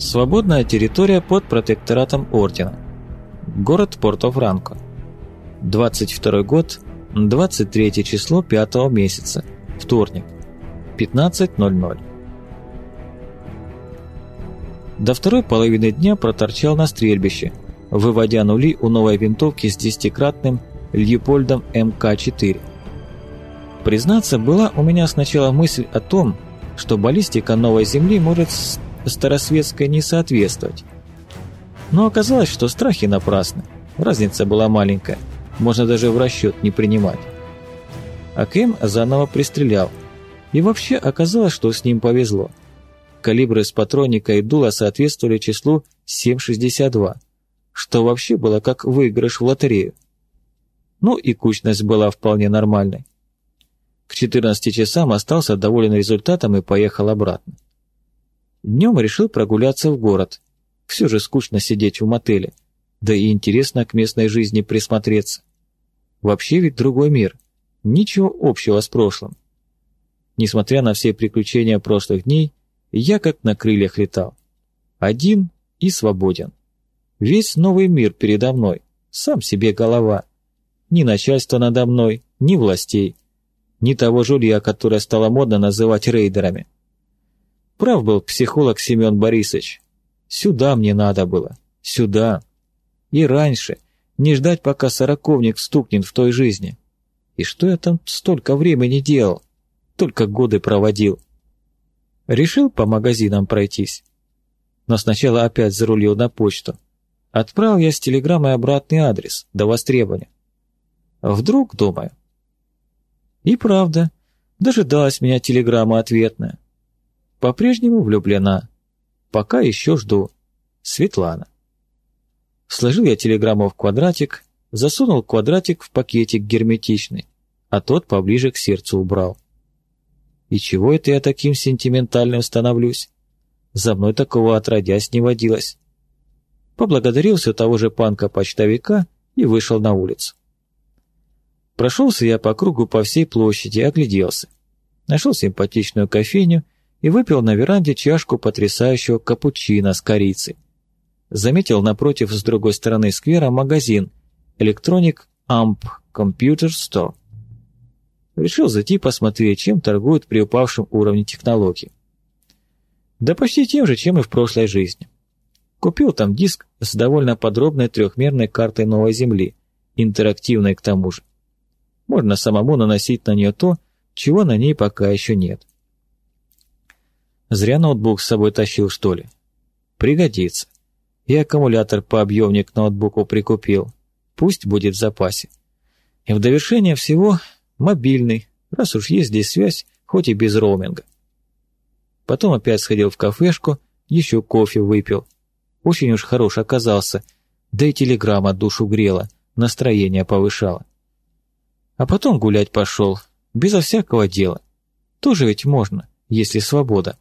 Свободная территория под протекторатом Ордена. Город Порто-Франко. 22 год, 23 число 5 месяца. Вторник. 15.00. До второй половины дня проторчал на стрельбище, выводя нули у новой винтовки с десятикратным Льюпольдом МК-4. Признаться, была у меня сначала мысль о том, что баллистика новой Земли может старосветской не соответствовать. Но оказалось, что страхи напрасны. Разница была маленькая, можно даже в расчет не принимать. А Кэм заново пристрелял. И вообще оказалось, что с ним повезло. Калибры с патроника и дула соответствовали числу 7,62, что вообще было как выигрыш в лотерею. Ну и кучность была вполне нормальной. К 14 часам остался доволен результатом и поехал обратно. Днем решил прогуляться в город. Все же скучно сидеть в мотеле. Да и интересно к местной жизни присмотреться. Вообще ведь другой мир. Ничего общего с прошлым. Несмотря на все приключения прошлых дней, я как на крыльях летал. Один и свободен. Весь новый мир передо мной. Сам себе голова. Ни начальства надо мной, ни властей. Ни того жулья, которое стало модно называть рейдерами. Прав был психолог Семен Борисович. Сюда мне надо было. Сюда. И раньше. Не ждать, пока сороковник стукнет в той жизни. И что я там столько времени делал? Только годы проводил. Решил по магазинам пройтись. Но сначала опять зарулил на почту. Отправил я с телеграммой обратный адрес, до востребования. Вдруг, думаю. И правда, дожидалась меня телеграмма ответная. По-прежнему влюблена. Пока еще жду. Светлана. Сложил я телеграмму в квадратик, засунул квадратик в пакетик герметичный, а тот поближе к сердцу убрал. И чего это я таким сентиментальным становлюсь? За мной такого отродясь не водилось. Поблагодарил все того же панка-почтовика и вышел на улицу. Прошелся я по кругу по всей площади, огляделся. Нашел симпатичную кофейню и выпил на веранде чашку потрясающего капучино с корицей. Заметил напротив с другой стороны сквера магазин Electronic Amp Computer Store. Решил зайти посмотреть, чем торгуют при упавшем уровне технологий. Да почти тем же, чем и в прошлой жизни. Купил там диск с довольно подробной трехмерной картой новой Земли, интерактивной к тому же. Можно самому наносить на нее то, чего на ней пока еще нет. Зря ноутбук с собой тащил, что ли? Пригодится. И аккумулятор по объемник к ноутбуку прикупил. Пусть будет в запасе. И в довершение всего мобильный, раз уж есть здесь связь, хоть и без роуминга. Потом опять сходил в кафешку, еще кофе выпил. Очень уж хорош оказался, да и телеграмма душу грела, настроение повышала. А потом гулять пошел, безо всякого дела. Тоже ведь можно, если свобода.